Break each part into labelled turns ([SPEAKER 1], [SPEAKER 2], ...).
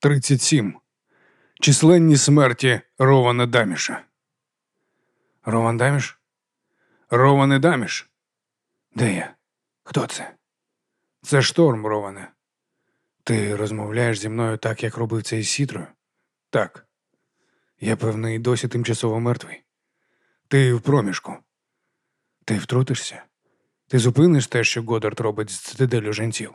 [SPEAKER 1] 37. Численні смерті Рована Даміша. Рован Даміш? Роване Даміш? Де я? Хто це? Це шторм, Роване. Ти розмовляєш зі мною так, як робив це із сітрою? Так. Я певний досі тимчасово мертвий. Ти в проміжку. Ти втрутишся? Ти зупиниш те, що Годард робить з цитаделю жінців?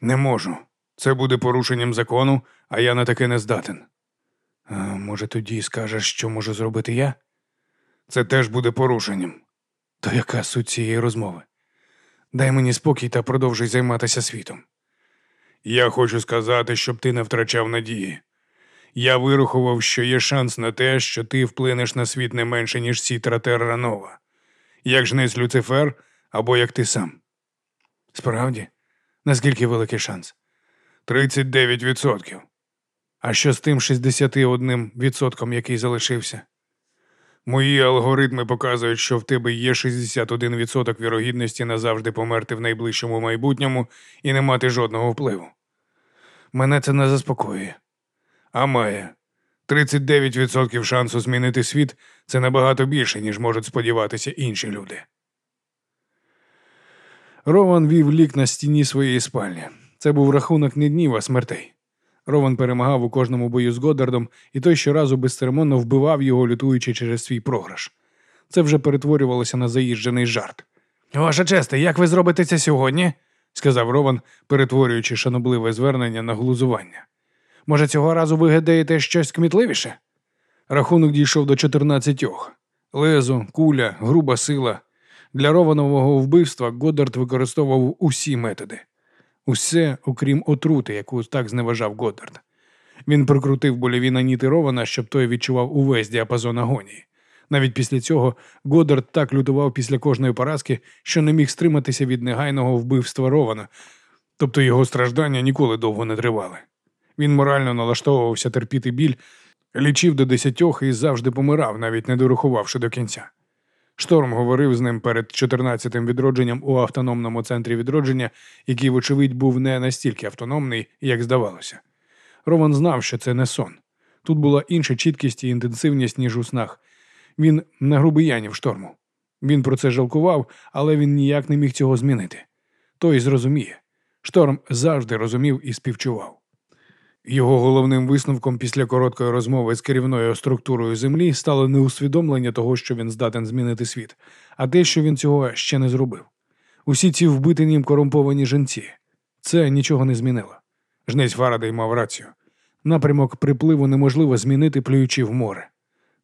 [SPEAKER 1] Не можу. Це буде порушенням закону, а я на таке не здатен. А, може, тоді скажеш, що можу зробити я? Це теж буде порушенням. То яка суть цієї розмови? Дай мені спокій та продовжуй займатися світом. Я хочу сказати, щоб ти не втрачав надії. Я вирахував, що є шанс на те, що ти вплинеш на світ не менше, ніж Сітра Терранова. Як жнець Люцифер або як ти сам. Справді, наскільки великий шанс? 39%. А що з тим 61%, який залишився? Мої алгоритми показують, що в тебе є 61% вірогідності назавжди померти в найближчому майбутньому і не мати жодного впливу. Мене це не заспокоює. А має 39% шансу змінити світ це набагато більше, ніж можуть сподіватися інші люди. Рован вів лік на стіні своєї спальні. Це був рахунок не днів, а смертей. Рован перемагав у кожному бою з Годдардом, і той щоразу безцеремонно вбивав його, лютуючи через свій програш. Це вже перетворювалося на заїжджений жарт. Ваша честе, як ви зробите це сьогодні? сказав Рован, перетворюючи шанобливе звернення на глузування. Може, цього разу ви гадаєте щось кмітливіше? Рахунок дійшов до 14. Лезо, куля, груба сила. Для Рованового вбивства Годдард використовував усі методи. Усе, окрім отрути, яку так зневажав Годдард. Він прикрутив больові наніти Рована, щоб той відчував увесь діапазон агонії. Навіть після цього Годдард так лютував після кожної поразки, що не міг стриматися від негайного вбивства Рована, тобто його страждання ніколи довго не тривали. Він морально налаштовувався терпіти біль, лічив до десятьох і завжди помирав, навіть не дорахувавши до кінця. Шторм говорив з ним перед 14-тим відродженням у автономному центрі відродження, який, вочевидь, був не настільки автономний, як здавалося. Рован знав, що це не сон. Тут була інша чіткість і інтенсивність, ніж у снах. Він нагрубиянів шторму. Він про це жалкував, але він ніяк не міг цього змінити. Той зрозуміє. Шторм завжди розумів і співчував. Його головним висновком після короткої розмови з керівною структурою землі стало не усвідомлення того, що він здатен змінити світ, а те, що він цього ще не зробив. Усі ці вбиті ним корумповані жінці. Це нічого не змінило. Жнець Фарадей мав рацію. Напрямок припливу неможливо змінити, плюючи в море.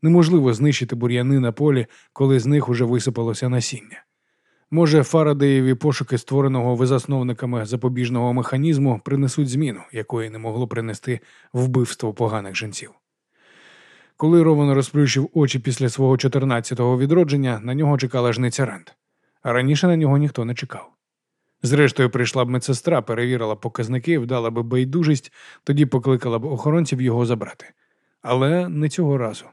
[SPEAKER 1] Неможливо знищити бур'яни на полі, коли з них уже висипалося насіння. Може, Фарадеєві пошуки створеного визасновниками запобіжного механізму принесуть зміну, якої не могло принести вбивство поганих жінців. Коли Рован розплющив очі після свого 14-го відродження, на нього чекала жниця Рент, а раніше на нього ніхто не чекав. Зрештою, прийшла б медсестра, перевірила показники, вдала б байдужість, тоді покликала б охоронців його забрати. Але не цього разу.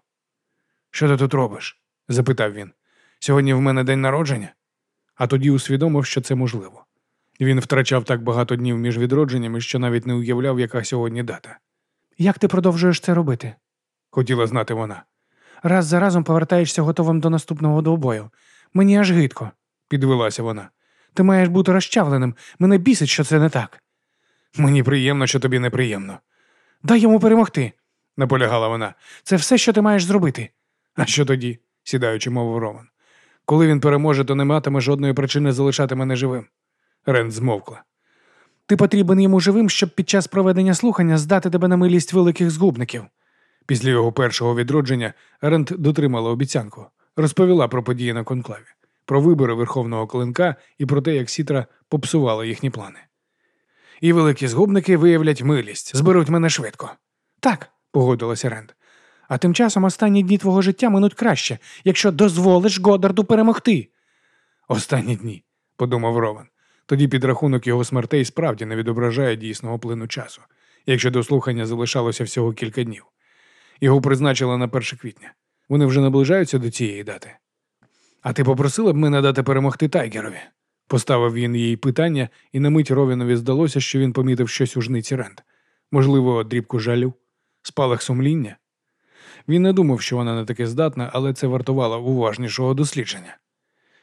[SPEAKER 1] Що ти тут робиш? запитав він. Сьогодні в мене день народження а тоді усвідомив, що це можливо. Він втрачав так багато днів між відродженнями, що навіть не уявляв, яка сьогодні дата. Як ти продовжуєш це робити? хотіла знати вона. Раз за разом повертаєшся готовим до наступного двобою. Мені аж гидко, підвелася вона. Ти маєш бути розчавленим. Мене бісить, що це не так. Мені приємно, що тобі неприємно. Дай йому перемогти, наполягала вона. Це все, що ти маєш зробити. А що тоді? сідаючи, мовив Роман. Коли він переможе, то не матиме жодної причини залишати мене живим. Рент змовкла. Ти потрібен йому живим, щоб під час проведення слухання здати тебе на милість великих згубників. Після його першого відродження Рент дотримала обіцянку, розповіла про події на конклаві, про вибори верховного клинка і про те, як Сітра попсувала їхні плани. І великі згубники виявлять милість, зберуть мене швидко. Так, погодилася Рент. А тим часом останні дні твого життя минуть краще, якщо дозволиш Годарду перемогти. Останні дні, подумав Рован. Тоді підрахунок його смертей справді не відображає дійсного плину часу, якщо до слухання залишалося всього кілька днів. Його призначили на 1 квітня. Вони вже наближаються до цієї дати. А ти попросила б мене дати перемогти Тайгерові? Поставив він їй питання, і на мить Рованові здалося, що він помітив щось у жниці Ренд. Можливо, дрібку жалю, спалах сумління. Він не думав, що вона на таке здатна, але це вартувало уважнішого дослідження.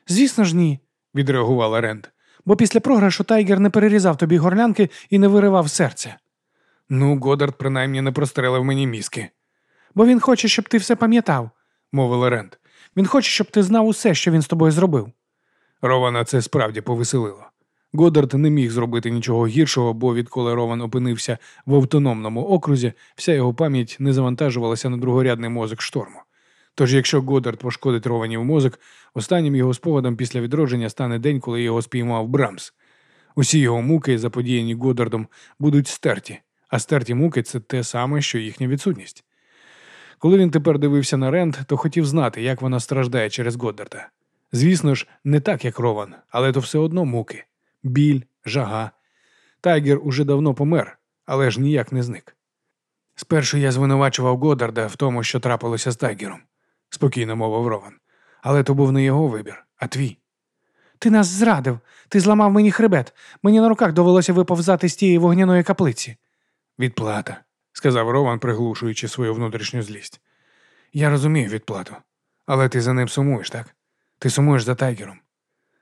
[SPEAKER 2] Звісно ж, ні,
[SPEAKER 1] відреагувала Ренд.
[SPEAKER 2] бо після програшу Тайгер не перерізав тобі горлянки і не виривав серця.
[SPEAKER 1] Ну, Годард принаймні не прострелив мені мізки,
[SPEAKER 2] Бо він хоче, щоб ти все пам'ятав.
[SPEAKER 1] мовила Ренд.
[SPEAKER 2] Він хоче, щоб ти знав усе, що він з тобою зробив.
[SPEAKER 1] Рована це справді повеселило. Годард не міг зробити нічого гіршого, бо відколи Рован опинився в автономному окрузі, вся його пам'ять не завантажувалася на другорядний мозок шторму. Тож, якщо Годард пошкодить Рованів мозок, останнім його спогадом після відродження стане день, коли його спіймав Брамс. Усі його муки, заподіяні Годдардом, будуть стерті, а стерті муки це те саме, що їхня відсутність. Коли він тепер дивився на Ренд, то хотів знати, як вона страждає через Годдарда. Звісно ж, не так, як Рован, але то все одно муки, біль, жага. Тайгер уже давно помер, але ж ніяк не зник. Спершу я звинувачував Годдарда в тому, що трапилося з Тайгером, спокійно мовив Рован. Але то був не його вибір, а твій.
[SPEAKER 2] Ти нас зрадив, ти зламав мені хребет. Мені на руках довелося виповзати з тієї вогняної каплиці.
[SPEAKER 1] Відплата, сказав Рован, приглушуючи свою внутрішню злість. Я розумію відплату, але ти за ним сумуєш, так? Ти сумуєш за Тайгером.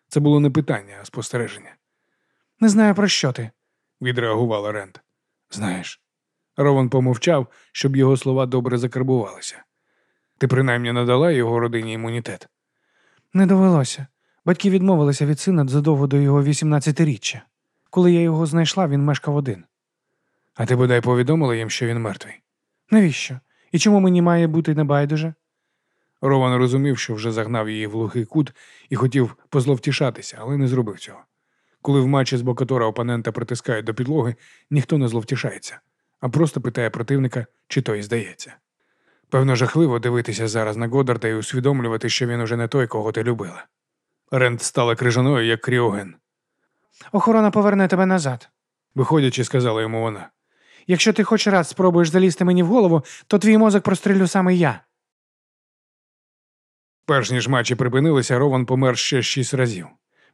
[SPEAKER 1] Це було не питання, а спостереження.
[SPEAKER 2] Не знаю, про що ти.
[SPEAKER 1] відреагувала Ренд. Знаєш. Рован помовчав, щоб його слова добре закарбувалися. Ти принаймні надала його родині імунітет.
[SPEAKER 2] Не довелося. Батьки відмовилися від сина задовго до його 18-річчя. Коли я його знайшла, він мешкав один.
[SPEAKER 1] А ти бодай повідомила їм, що він мертвий.
[SPEAKER 2] Навіщо? І чому мені має бути небайдуже?
[SPEAKER 1] Рован розумів, що вже загнав її в глухий кут і хотів позловтішатися, але не зробив цього. Коли в матчі з Бокатора опонента притискають до підлоги, ніхто не зловтішається, а просто питає противника, чи той здається. Певно, жахливо дивитися зараз на Годарда і усвідомлювати, що він уже не той, кого ти любила. Ренд стала крижаною, як кріоген.
[SPEAKER 2] Охорона поверне тебе назад.
[SPEAKER 1] Виходячи, сказала йому вона.
[SPEAKER 2] Якщо ти хоч раз спробуєш залізти мені в голову, то твій мозок прострілю саме я.
[SPEAKER 1] Перш ніж матчі припинилися, Рован помер ще шість разів.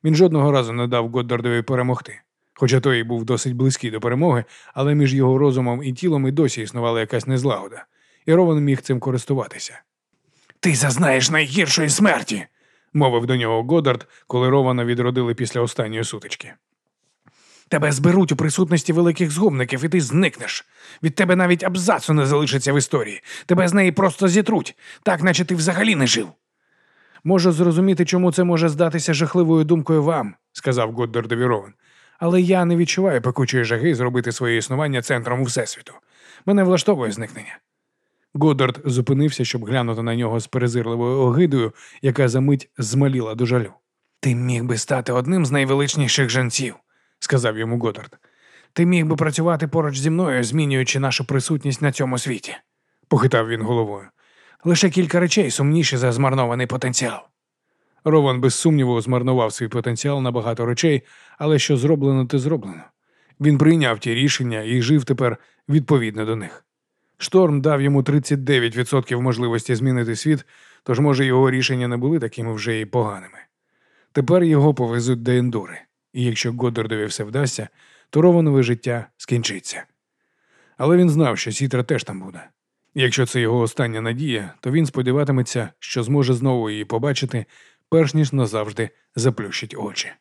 [SPEAKER 1] Він жодного разу не дав Годдардові перемогти. Хоча той і був досить близький до перемоги, але між його розумом і тілом і досі існувала якась незлагода, і Рован міг цим користуватися. Ти зазнаєш найгіршої смерті, мовив до нього Годдард, коли Рована відродили після останньої сутички. Тебе зберуть у присутності великих згубників, і ти зникнеш. Від тебе навіть абзацу не залишиться в історії. Тебе з неї просто зітруть, так наче ти взагалі не жив. Можу зрозуміти, чому це може здатися жахливою думкою вам, сказав Годдардові Рован. Але я не відчуваю пекучої жаги зробити своє існування центром Всесвіту. Мене влаштовує зникнення. Годдард зупинився, щоб глянути на нього з перезирливою огидою, яка за мить змаліла до жалю. Ти міг би стати одним з найвеличніших женців, сказав йому Годдард. Ти міг би працювати поруч зі мною, змінюючи нашу присутність на цьому світі, похитав він головою. Лише кілька речей сумніші за змарнований потенціал. Рован без сумніву змарнував свій потенціал на багато речей, але що зроблено, те зроблено. Він прийняв ті рішення і жив тепер відповідно до них. Шторм дав йому 39% можливості змінити світ, тож, може, його рішення не були такими вже і поганими. Тепер його повезуть до ендури, і якщо Годдардові все вдасться, то Рованове життя скінчиться. Але він знав, що Сітра теж там буде. Якщо це його остання надія, то він сподіватиметься, що зможе знову її побачити, перш ніж назавжди заплющить очі.